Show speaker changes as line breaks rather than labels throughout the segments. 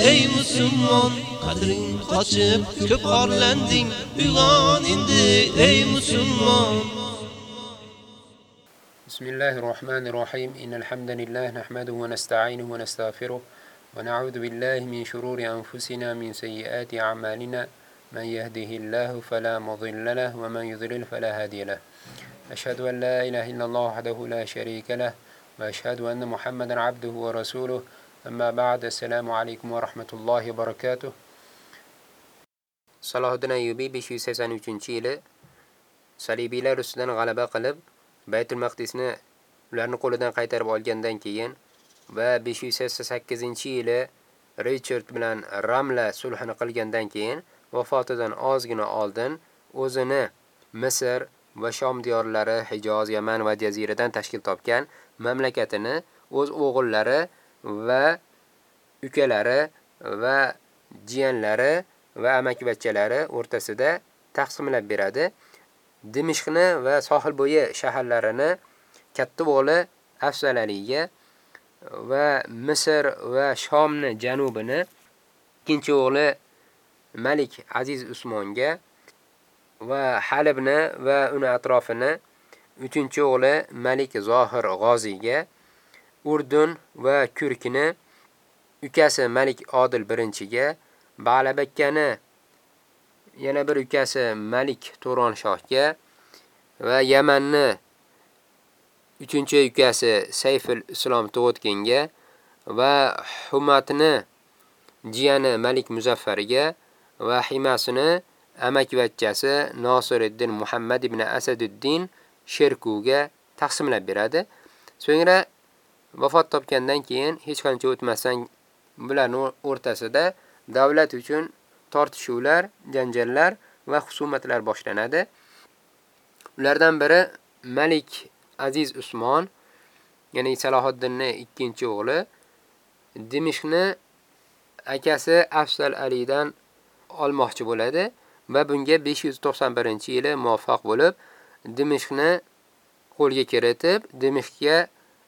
ey musulmon. qadring qochib ko'p orlanding uyg'on endi ey musulmon
بسم الله الرحمن الرحيم إن الحمد لله نحمده ونستعينه ونستغفره ونعوذ بالله من شرور أنفسنا من سيئات أعمالنا من يهده الله فلا مضل له ومن يضلل فلا هادي له أشهد أن لا إله إلا الله وحده لا شريك له وأشهد أن محمدا عبده ورسوله أما بعد السلام عليكم ورحمة الله وبركاته Salohiddin Ayyubiy 583-yili salibiylar ustidan g'alaba qilib, Baytul Maqdisni ularni qo'lidan qaytarib olgandan keyin va 588-yili Richard bilan Ramla sulhini qilgandan keyin vafotidan ozgina oldin o'zini Misr va Shom diyorlari, Hijoz, Yaman va jaziradan tashkil topgan mamlakatini o'z o'g'illari va ukalari va jiyanlari va amakivachchalari o'rtasida taqsimlab beradi. Dimishqni va sohil bo'yi shaharlarini katta o'g'li Afsalaliga va Misr va Shomni janubini ikkinchi o'g'li Malik Aziz Usmonga va Halibni va uni atrofini uchinchi o'g'li Malik Zohir G'oziga Urdun va Kurkni ukasi Malik Odil birinchiga Ba'labakkani yana bir ukasi Malik To'ron shohga va Yamanni 3-ukasi Sayful Islom Tug'utkinga va Humatni jiyani Malik Muzaffarga va Himasini amakivachchasi Nosiriddin Muhammad ibn Asaduddin Sherkuga taqsimlab beradi. So'ngra vafot topgandan keyin hech qancha o'tmasdan bularning o'rtasida davlat uchun tortishuvlar, janjallar va husumatlar boshlanadi. Ulardan biri Malik Aziz Usmon, ya'ni Salohiddinning ikkinchi o'g'li Dimishqni akasi Afsal Alidan olmoqchi bo'ladi va bunga 591-yili muvaffaq bo'lib, Dimishqni qo'lga kiritib, Dimishqga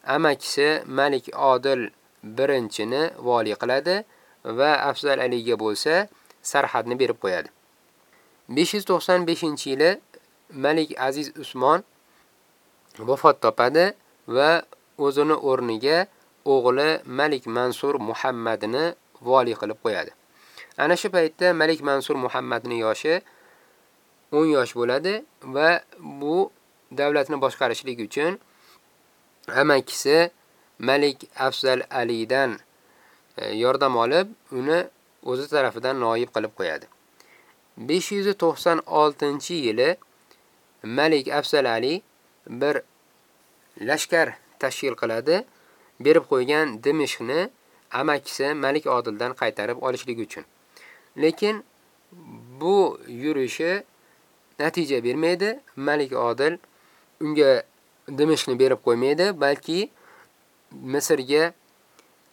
amakisi Malik Odil birinchini vali qiladi. va Afzal Aliga bo'lsa sarhadni berib qo'yadi. 595-yili Malik Aziz Usmon vafot topadi va o'zini o'rniga o'g'li Malik Mansur Muhammadni vali qilib qo'yadi. Ana shu paytda Malik Mansur Muhammadning yoshi 10 yosh bo'ladi va bu davlatni boshqarishlik uchun amakisi Malik Afzal Alidan e, yordam olib, uni o'zi tarafidan noyib qilib qo'yadi. 596-yili Malik Afzal Ali bir lashkar tashkil qiladi, berib qo'ygan Dimishqni amakisi Malik Odildan qaytarib olishlik uchun. Lekin bu yurishi natija bermaydi. Malik Odil unga Dimishqni berib qo'ymaydi, balki Misrga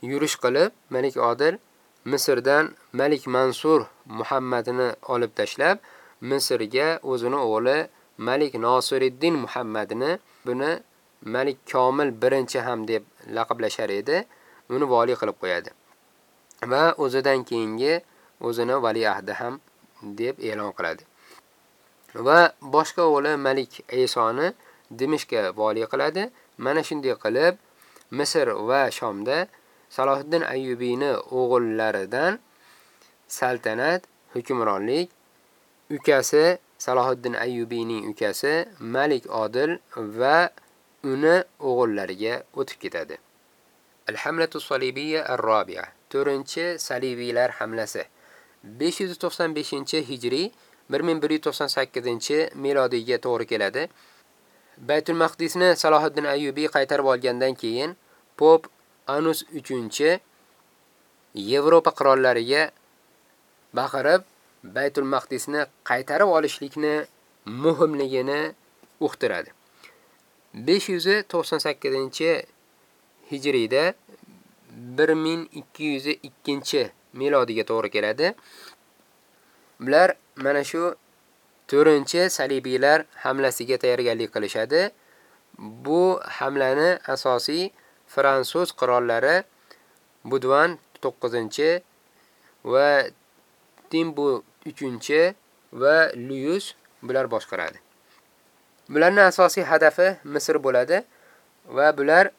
yurish qilib, Malik Odil Misrdan Malik Mansur Muhammadni olib tashlab, Misrga o'zini o'g'li Malik Nosiriddin Muhammadni buni Malik Komil birinchi ham deb laqablashar edi, uni vali qilib qo'yadi. Va o'zidan keyingi o'zini valiahdi ham deb e'lon qiladi. Va boshqa o'g'li Malik Isoni Dimishqga vali qiladi. Mana shunday qilib Misr va Shomda Salohiddin Ayyubiyni o'g'illaridan saltanat, hukmronlik ukasi Salohiddin Ayyubiyning ukasi Malik Odil va uni o'g'illariga o'tib ketadi. Al-Hamlatu Salibiyya ar-Rabi'a 4-chi Salibiylar hamlasi 595-hijriy 1198-milodiyga to'g'ri keladi. Baytul Maqdisni Salohiddin Ayyubiy qaytarib olgandan keyin Pop Anus 3-chi Yevropa qirollariga baqirib, Baytul Maqdisni qaytarib olishlikni muhimligini uqtiradi. 598-hijriyda 1202-milodiga to'g'ri keladi. Bular mana shu 4-salibiylar hamlasiga tayyorgarlik qilishadi. Bu hamlani asosiy fransuz qirollari Budvan 9 va Timbu 3 va Luyus bular boshqaradi. Bularning asosiy hadafi Misr bo'ladi va bular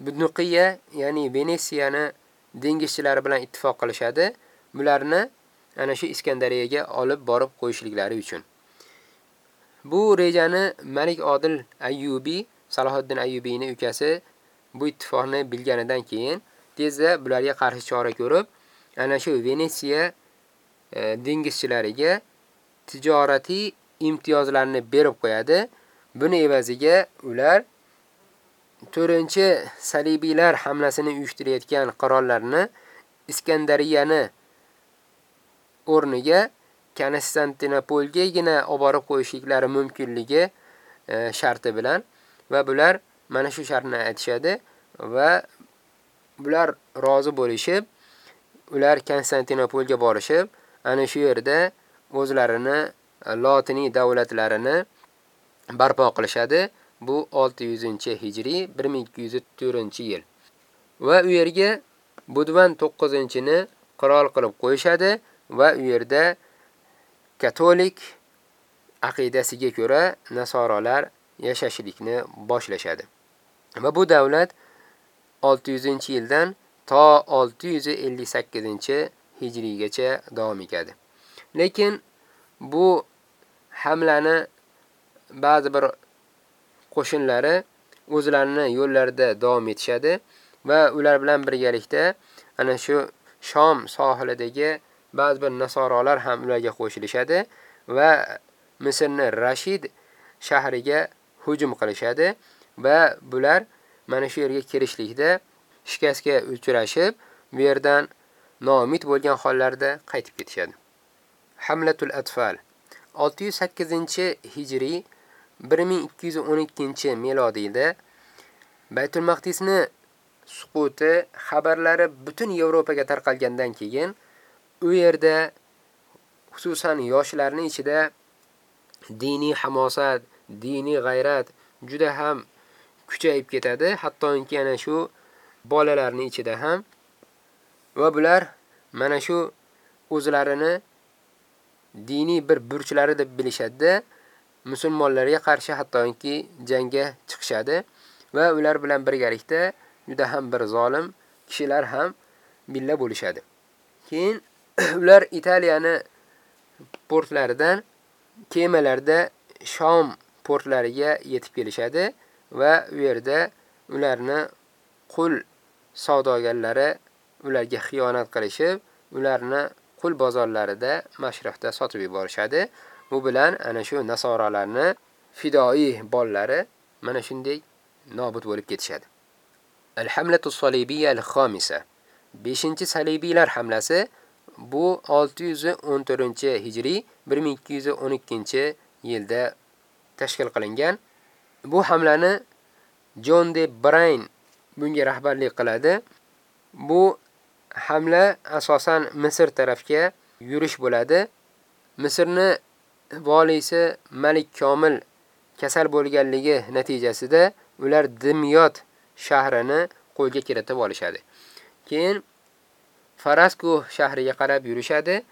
Budnuqiya, ya'ni Venetsiyani dengizchilari bilan ittifoq qilishadi. Bularni ana shu Iskandariyaga olib borib qo'yishliklari uchun. Bu rejani Malik Odil Ayyubi, Salohiddin Ayyubiyning ukasi bu ittifoqni bilganidan keyin tezda bularga qarshi chora ko'rib, ana shu Venetsiya e, dengizchilariga tijoratiy imtiyozlarni berib qo'yadi. Buni evaziga ular 4-salibiylar hamlasini uyushtirayotgan qirollarni Iskandariyani o'rniga Konstantinopolgagina olib qo'yishliklari mumkinligi e, sharti bilan va bular mana shu shartni aytishadi va bular rozi bo'lishib, ular Konstantinopolga borishib, ana shu yerda o'zlarini e, lotiniy davlatlarini barpo qilishadi. Bu 600-hijriy 1204-yil. Va u yerga Budvan 9-ni qirol qilib qo'yishadi va u yerda katolik aqidasiga ko'ra nasorolar yashashlikni boshlashadi. Va bu davlat 600-yildan to 658-hijriygacha davom etadi. Lekin bu hamlani ba'zi bir qo'shinlari o'zlarini yo'llarida davom etishadi va ular bilan birgalikda ana shu Shom sohilidagi ba'zi bir nasorolar ham ularga qo'shilishadi va Misrni Rashid shahriga hujum qilishadi va bular mana shu yerga kirishlikda shikastga uchrashib, bu yerdan nomit bo'lgan hollarda qaytib ketishadi. Hamlatul Atfal 608-hijriy 1212-melodiyda Baytul Maqdisni suquti xabarlari butun Yevropaga tarqalgandan keyin u yerda xususan yoshlarning ichida diniy hamosat, diniy g'ayrat juda ham kuchayib ketadi, hattoki ana shu bolalarning ichida ham va bular mana shu o'zlarini diniy bir burchlari deb bilishadi. Musulmonlarga qarshi hattoki jangga chiqishadi va ular bilan birgalikda juda ham bir zolim kishilar ham billa bo'lishadi. Keyin ular Italiyani portlaridan kemalarda Shom portlariga yetib kelishadi va u yerda ularni qul savdogarlari ularga xiyonat qilishib, ularni qul bozorlarida mashrafda sotib yuborishadi. Bu bilan ana shu nasoralarni fidoi bollari mana shunday nobud bo'lib ketishadi. Al-Hamlatu Salibiyya al-Khamisa 5-salibiylar hamlasi bu 614-hijriy 1212-yilda tashkil qilingan. Bu hamlani John de Brain bunga rahbarlik qiladi. Bu hamla asosan Misr tarafga yurish bo'ladi. Misrni valisi Malik Komil kasal bo'lganligi natijasida ular Dimyot shahrini qo'lga kiritib olishadi. Keyin Farasku shahriga qarab yurishadi.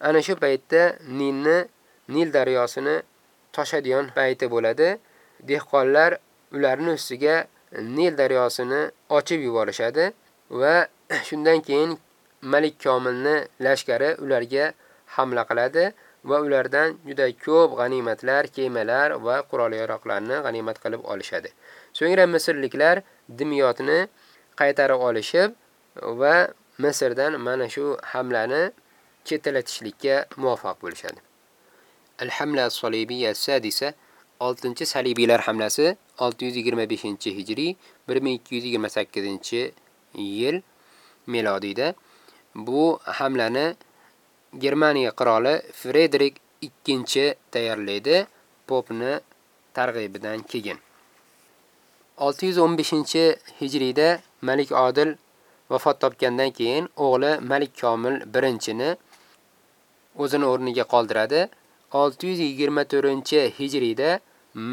Ana shu paytda Nilni, Nil daryosini toshadigan payti bo'ladi. Dehqonlar ularning ustiga Nil daryosini ochib yuborishadi va shundan keyin Malik Komilni lashkari ularga hamla qiladi va ulardan juda ko'p g'animatlar, kemalar va qurol-yarog'larni g'animat qilib olishadi. So'ngra Misrliklar Dimyotni qaytarib olishib va Misrdan mana shu hamlani chetalatishlikka muvaffaq bo'lishadi. Al-Hamla as-Salibiyya as-Sadisa 6-salibiylar hamlasi 625-hijriy 1228-yil milodiyda bu hamlani Germaniya qiroli Frederik II tayyorlaydi popni targ'ibidan keyin. 615-hijriyda Malik Odil vafot topgandan keyin o'g'li Malik Komil 1-ni o'zini o'rniga qoldiradi. 624-hijriyda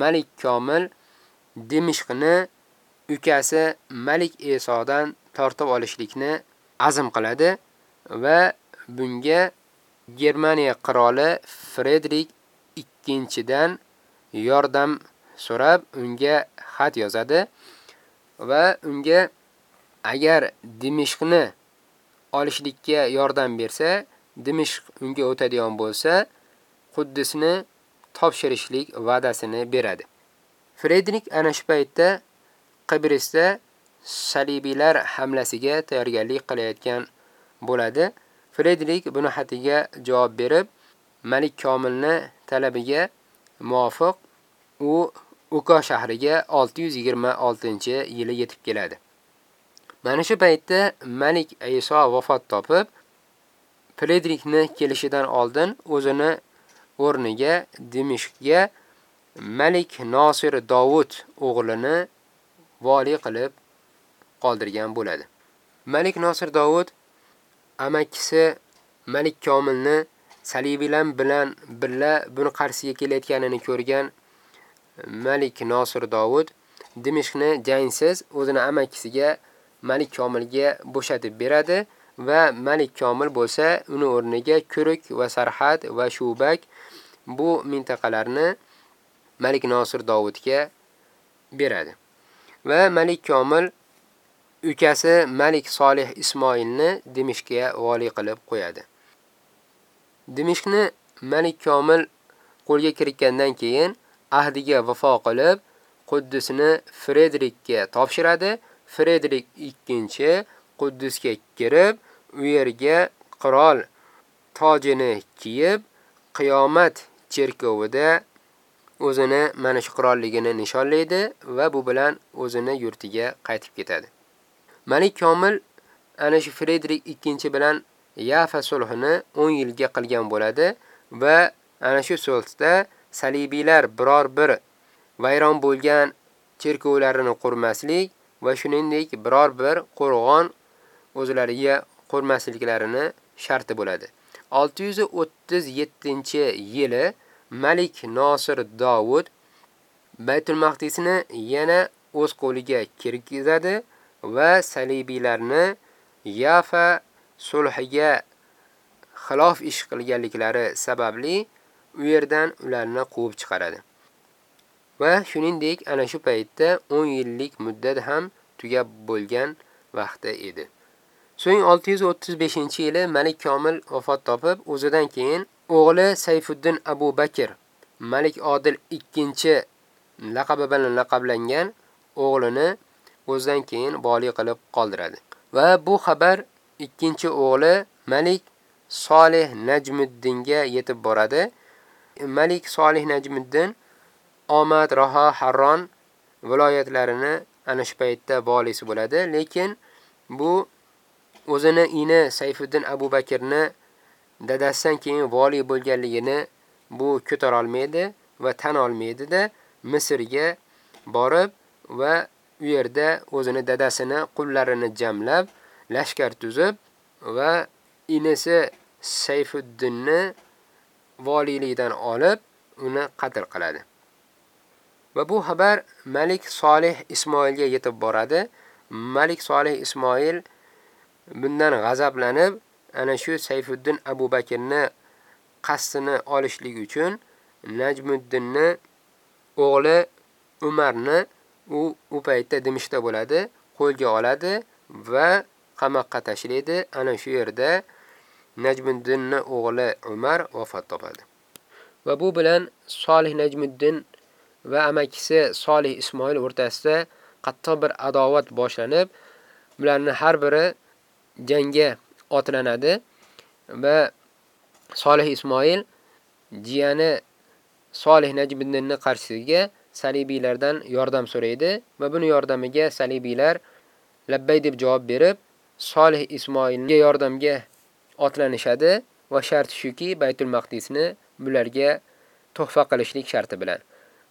Malik Komil Dimishqni ukasi Malik Esodan tortib olishlikni azm qiladi va bunga Germaniya qiroli Frederik 2-dan yordam so'rab unga xat yozadi va unga agar Dimishqni olishlikka yordam bersa, Dimishq unga o'tadigan bo'lsa, Quddusni topshirishlik va'dasini beradi. Fredrik ana shu paytda Qibrisda salibiylar hamlasiga tayyorgarlik qilayotgan bo'ladi. Fredrik buni xatiga javob berib, Malik Komilni talabiga muvofiq u Uka shahriga 626-yili yetib keladi. Mana shu paytda Malik Iso vafot topib, Fredrikni kelishidan oldin o'zini o'rniga Dimishqga Malik Nosir Davud o'g'lini vali qilib qoldirgan bo'ladi. Malik Nosir Davud amakisi Malik Komilni Salibilan bilan birga buni qarshisiga kelayotganini ko'rgan Malik Nosir Davud Dimishqni jangsiz o'zini amakisiga Malik Komilga bo'shatib beradi va Malik Komil bo'lsa uni o'rniga Kuruk va Sarhad va Shubak bu mintaqalarni Malik Nosir Davudga beradi. Va Malik Komil ukasi Malik Solih Ismoilni Dimishqga vali qilib qo'yadi. Dimishqni Malik Komil qo'lga kiritgandan keyin ahdiga vafo qilib, Quddusni Frederikka topshiradi. Frederik II Quddusga kirib, u yerga qirol tojini kiyib, qiyomat cherkovida o'zini mana shu qirolligini nishonlaydi va bu bilan o'zini yurtiga qaytib ketadi. Malik Komil ana shu Frederik II bilan Yafa sulhini 10 yilga qilgan bo'ladi va ana shu sulhda salibiylar biror bir vayron bo'lgan cherkovlarini qurmaslik va shuningdek biror bir qo'rg'on o'zlariga qurmasliklarini sharti bo'ladi. 637-yili Malik Nosir Davud Baytul Maqdisni yana o'z qo'liga kirgizadi va salibiylarni Yafa sulhiga xilof ish qilganliklari sababli u yerdan ularni quvib chiqaradi. Va shuningdek ana shu paytda 10 yillik muddat ham tugab bo'lgan vaqtda edi. So'ng 635-yili Malik Komil vafot topib, o'zidan keyin o'g'li Sayfuddin Abu Bakr Malik Odil II laqabi bilan laqablangan o'g'lini o'zidan keyin vali qilib qoldiradi. Va bu xabar ikkinchi o'g'li Malik Solih Najmuddinga yetib boradi. Malik Solih Najmuddin Omad, Roha, Harron viloyatlarini ana shu paytda bolisi bo'ladi, lekin bu o'zini ini Sayfuddin Abu Bakrni dadasidan keyin vali bo'lganligini bu ko'tara olmaydi va tan olmaydi-da Misrga borib va u yerda o'zini dadasini qullarini jamlab lashkar tuzib va inisi Sayfuddinni voliylikdan olib uni qatl qiladi. Va bu xabar Malik Solih Ismoilga yetib boradi. Malik Solih Ismoil bundan g'azablanib, ana shu Sayfuddin Abu Bakrni qasdini olishlik uchun Najmuddinni o'g'li Umarni u u paytda Dimishda bo'ladi, qo'lga oladi va qamoqqa tashlaydi. Ana shu yerda Najmuddinni o'g'li Umar vafot topadi. Va bu bilan Solih Najmuddin va amakisi Solih Ismoil o'rtasida qattiq bir adovat boshlanib, ularning har biri jangga otlanadi va Solih Ismoil jiyani Solih Najmiddinni qarshisiga salibiylardan yordam so'raydi va buni yordamiga salibiylar labbay deb javob berib, Solih Ismoilga yordamga otlanishadi va shart shuki, Baytul Maqdisni bularga tuhfa qilishlik sharti bilan.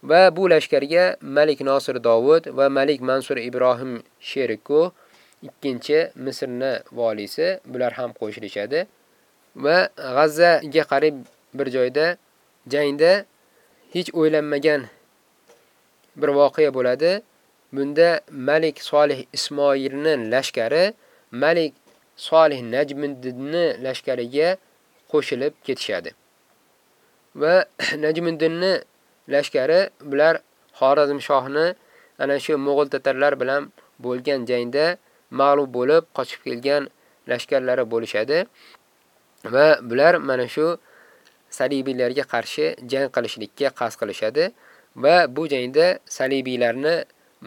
Va bu lashkarga Malik Nosir Davud va Malik Mansur Ibrohim Sheriko ikkinchi Misrni valisi bular ham qo'shilishadi. Va G'azzaga qarib bir joyda jangda hech o'ylanmagan bir voqea bo'ladi. Bunda Malik Solih Ismoilning lashkari Malik Solih Najmiddinni lashkariga qo'shilib ketishadi. Va Najmiddinni lashkari bular Xorazm shohini ana shu Mo'g'ul tatarlar bilan bo'lgan jangda mag'lub bo'lib qochib kelgan lashkarlari bo'lishadi. Va bular mana shu salibiylarga qarshi jang qilishlikka qasd qilishadi va bu jangda salibiylarni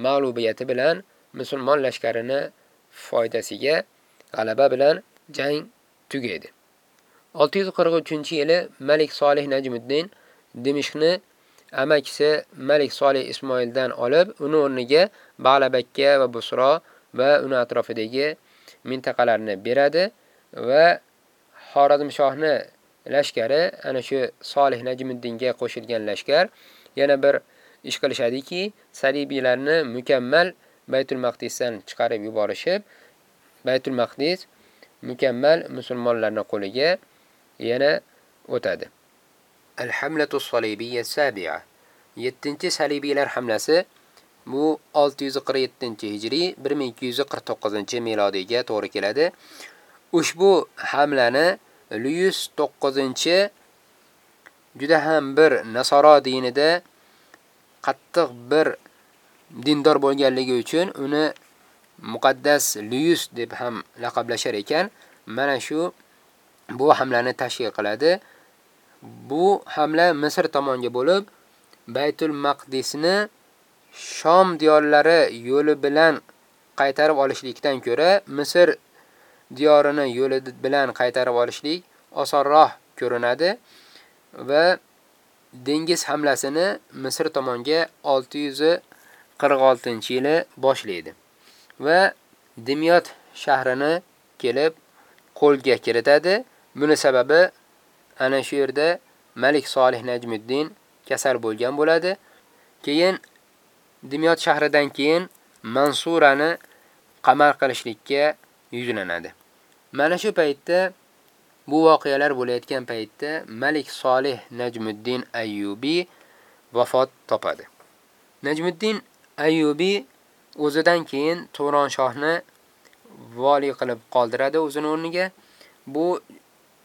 mag'lubiyati bilan musulmon lashkarini foydasiga g'alaba bilan jang tugaydi. 643-yili Malik Solih Najmuddin Dimishqni amakisi Malik Solih Ismoildan olib, uni o'rniga Bag'labakka va Busro va uni atrofidagi mintaqalarni beradi va Xorazm shohni lashkari ana shu Solih Najmiddinga qo'shilgan lashkar yana bir ish qilishadiki, salibiylarni mukammal Baytul Maqdisdan chiqarib yuborishib, Baytul Maqdis mukammal musulmonlarning qo'liga yana o'tadi. Al-Hamlatu Salibiyya Sabi'a 7-salibiylar hamlasi bu 647-hijriy 1249-milodiyga to'g'ri keladi. Ushbu hamlani Luyus 9 juda ham bir Nasoro dinida qattiq bir dindor bo'lganligi uchun uni muqaddas Luyus deb ham laqablashar ekan. Mana shu bu hamlani tashkil qiladi. Bu hamla Misr tomonga bo'lib, Baytul Maqdisni Shom diyorlari yo'li bilan qaytarib olishlikdan ko'ra Misr diyorini yo'li bilan qaytarib olishlik osonroq ko'rinadi va dengiz hamlasini Misr tomonga 646-yili boshlaydi va Dimyot shahrini kelib qo'lga kiritadi. Buni sababi ana shu yerda Malik Solih Najmuddin kasal bo'lgan bo'ladi. Keyin Dimyot shahridan keyin Mansurani qamal qilishlikka yuzlanadi. Mana shu paytda bu voqealar bo'layotgan paytda Malik Solih Najmuddin Ayyubi vafot topadi. Najmuddin Ayyubi o'zidan keyin Turon shohni vali qilib qoldiradi o'zining o'rniga. Bu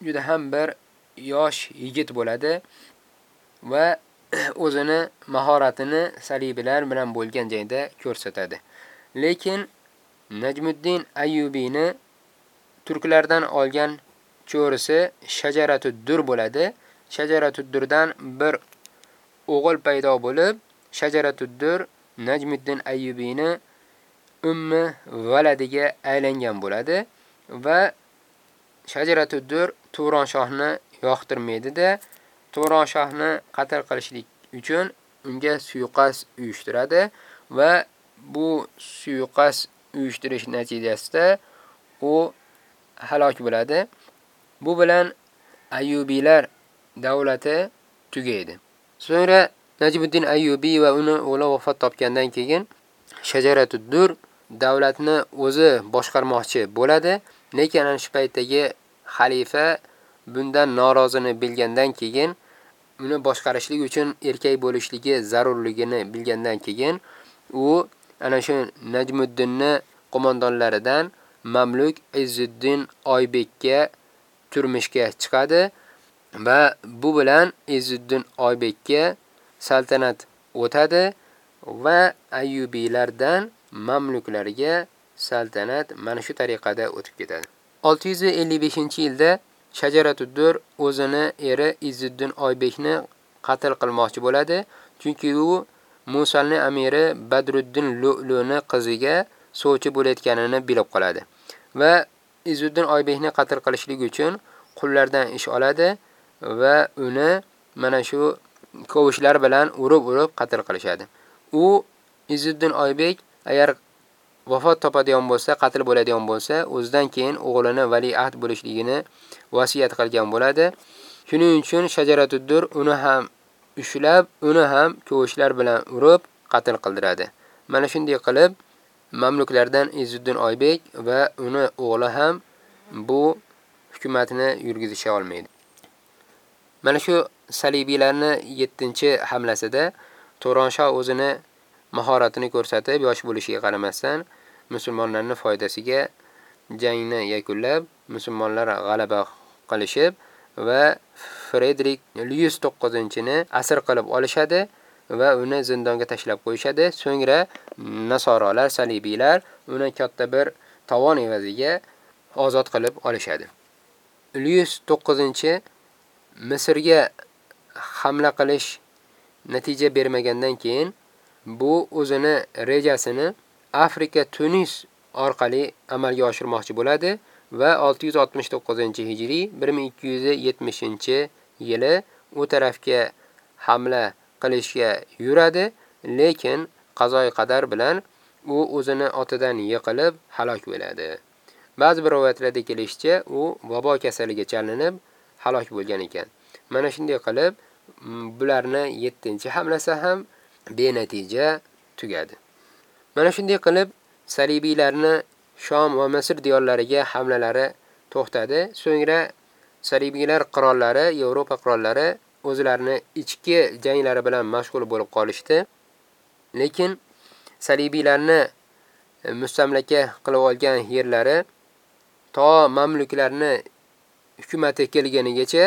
juda ham bir yosh yigit bo'ladi va o'zini mahoratini salibilar bilan bo'lgan joyda ko'rsatadi. Lekin Najmuddin Ayyubini turklardan olgan cho'risi Shajaratuddur bo'ladi. Shajaratuddurdan bir o'g'il paydo bo'lib, Shajaratuddur Najmuddin Ayyubini ummi valadiga aylangan bo'ladi va Shajaratuddur Turon shohni yoqtirmaydi-da, Turon shohni qatl qilishlik uchun unga suiqasd uyushtiradi va bu suiqasd uyushtirish natijasida u halok bo'ladi. Bu bilan Ayyubiylar davlati tugaydi. So'ngra Najmuddin Ayyubiy va uni o'g'li vafot topgandan keyin Shajaratuddur davlatni o'zi boshqarmoqchi bo'ladi, lekin ana shu paytdagi xalifa bundan norozini bilgandan keyin uni boshqarishlik uchun erkak bo'lishligi zarurligini bilgandan keyin u ana shu Najmuddinni qo'mondonlaridan Mamluk Izzuddin Oybekka turmushga chiqadi va bu bilan Izzuddin Oybekka saltanat o'tadi va Ayyubiylardan Mamluklarga saltanat mana shu tariqada o'tib ketadi. 655-yilda Shajaratuddur o'zini eri Izzuddin Oybekni qatl qilmoqchi bo'ladi, chunki u Musalni amiri Badruddin Lu'luni qiziga sovchi bo'layotganini bilib qoladi. Va Izzuddin Oybekni qatl qilishlik uchun qullardan ish oladi va uni mana shu kovushlar bilan urib-urib qatl qilishadi. U Izzuddin Oybek agar vafot topadigan bo'lsa, qatl bo'ladigan bo'lsa, o'zidan keyin o'g'lini valiahd bo'lishligini vasiyat qilgan bo'ladi. Shuning uchun shajaratuddur uni ham ushlab, uni ham kovushlar bilan urib qatl qildiradi. Mana shunday qilib mamluklardan Izuddin Oybek va uni o'g'li ham bu hukumatni yurgizisha olmaydi. Mana shu salibiylarni 7-hamlasida To'ronshoh o'zini mahoratini ko'rsatib, yosh bo'lishiga qaramasdan musulmonlarning foydasiga jangni yakunlab, musulmonlar g'alaba qilishib va Frederik Lyus 9-ni asir qilib olishadi va uni zindonga tashlab qo'yishadi. So'ngra nasorolar, salibiylar uni katta bir tovon evaziga ozod qilib olishadi. Lyus 9 Misrga hamla qilish natija bermagandan keyin bu o'zini rejasini Afrika Tunis orqali amalga oshirmoqchi bo'ladi va 669-hijriy 1270-yili u tarafga hamla qilishga yuradi, lekin qazoy qadar bilan u o'zini otidan yiqilib halok bo'ladi. Ba'zi bir rivoyatlarda kelishicha, u vabo kasaliga chalinib halok bo'lgan ekan. Mana shunday qilib bularni 7-hamlasi ham benatija tugadi. Mana shunday qilib salibiylarni Shom va Misr diyorlariga hamlalari to'xtadi. So'ngra salibiylar qirollari, Yevropa qirollari o'zlarini ichki janglari bilan mashg'ul bo'lib qolishdi. Lekin salibiylarni e, mustamlaka qilib olgan yerlari to mamluklarni hukumati kelganigacha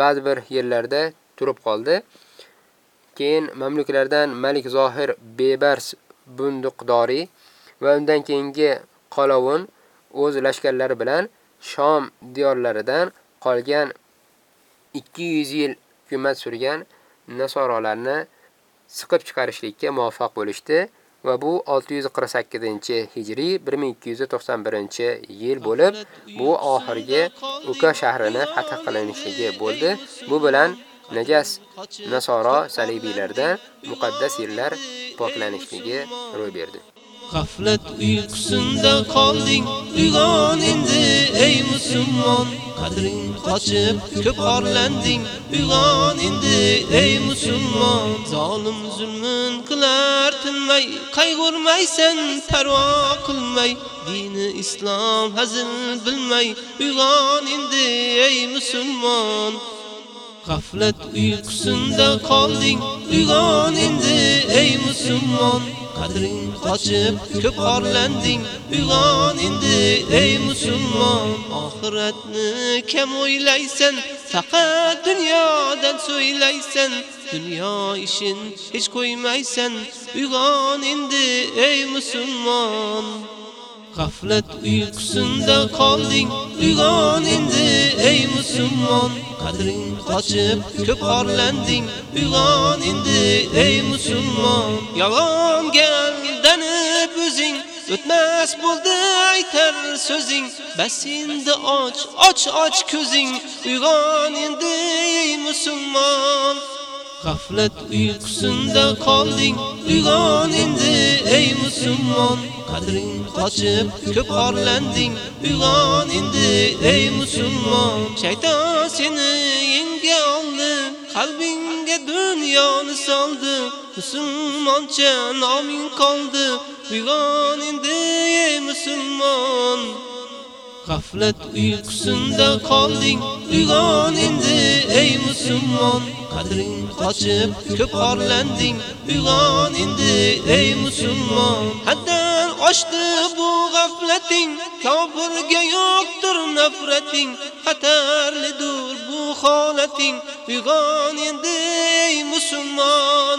ba'zi bir yerlarda turib qoldi. Keyin mamluklardan Malik Zohir Bebars bunduqdori va undan keyingi qolovun o'z lashkarlari bilan Shom diyorlaridan qolgan 200 yil hukumat surgan nasorolarni siqib chiqarishlikka muvaffaq bo'lishdi va bu 648-hijriy 1291-yil bo'lib, bu oxirgi Uka shahrini fath qilinishligi bo'ldi. Bu bilan najas nasoro salibiylarda muqaddas yerlar poklanishligi ro'y berdi.
G'aflat uyqusinda qolding, uyg'on endi ey musulmon. Qadring qochib ko'p orlanding, uyg'on endi ey musulmon. Zolim zulmun qilar tinmay, qayg'urmaysan, parvo qilmay, dini islom hazil bilmay, uyg'on endi ey musulmon. G'aflat uyqusinda qolding, uyg'on endi ey musulmon. Qadring qochib ko'p orlanding, uyg'on endi ey musulmon. Oxiratni kam o'ylaysan, faqat dunyodan so'ylaysan. Dunyo ishin hech qo'ymaysan, uyg'on endi ey musulmon. G'aflat uyqusinda qolding, uyg'on endi ey musulmon. Qadring qochib ko'p orlanding, uyg'on endi ey musulmon. Yolg'onga aldanib o'zing o'tmas bo'ldi aytar so'zing. Bas endi och, och och ko'zing, uyg'on endi ey musulmon. G'aflat uyqusinda qolding, uyg'on endi ey musulmon. Qadring qochib ko'p orlanding, uyg'on endi ey musulmon. Shayton seni yenga oldi, qalbingga dunyoni soldi. Musulmoncha noming qoldi, uyg'on endi ey musulmon. G'aflat uyqusinda qolding, uyg'on endi ey musulmon. Qadring qochib ko'p orlanding, uyg'on endi ey musulmon. Haddan oshdi bu g'aflating, kofirga yo'qdir nafrating, xatarlidir bu holating, uyg'on endi ey musulmon.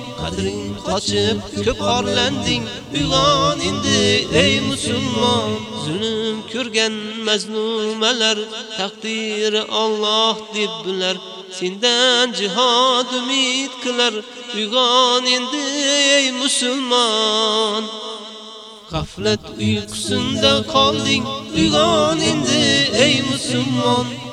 Qadring qochib ko'p orlanding uyg'on endi ey musulmon. Zulm ko'rgan mazlumalar taqdiri Alloh deb bular sendan jihad umid qilar. Uyg'on endi ey musulmon. G'aflat uyqusinda qolding, uyg'on endi ey musulmon.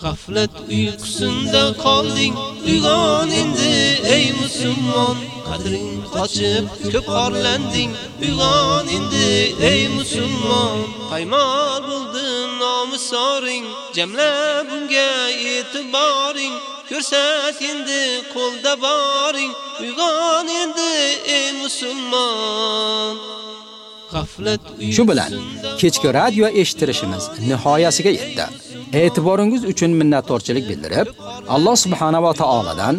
G'aflat uyqusinda qolding, uyg'on endi ey musulmon. Qadring qochib, ko'p orlanding, uyg'on endi ey musulmon. Paymol bo'ldin nomusoring, jamla bunga e'tiboring. Ko'rsat endi qo'lda boring, uyg'on endi ey musulmon.
Shu bilan kechki radio eshittirishimiz nihoyasiga yetdi. E'tiboringiz uchun minnatdorchilik bildirib, Alloh subhanahu va taoladan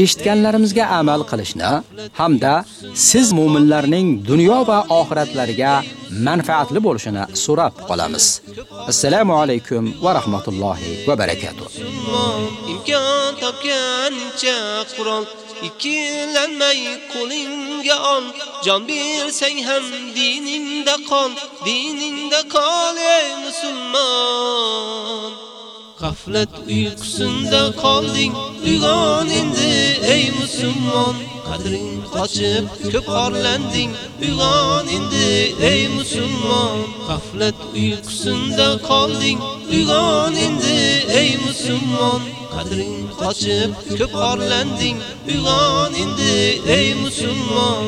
eshitganlarimizga amal qilishni hamda siz mu'minlarning dunyo va oxiratlariga manfaatli bo'lishini so'rab qolamiz. Assalomu alaykum va rahmatullohi va barakatuh.
Imkon topgancha Qur'on ikkilanmay qo'lingga ol jon bersang ham diningda qol diningda qol ey musulmon G'aflat uyqusinda qolding uyg'on endi ey musulmon qadring qochib ko'p orlanding uyg'on ey musulmon G'aflat uyqusinda qolding uyg'on endi ey musulmon qadring qochib ko'p qorlanding uyg'on endi ey musulmon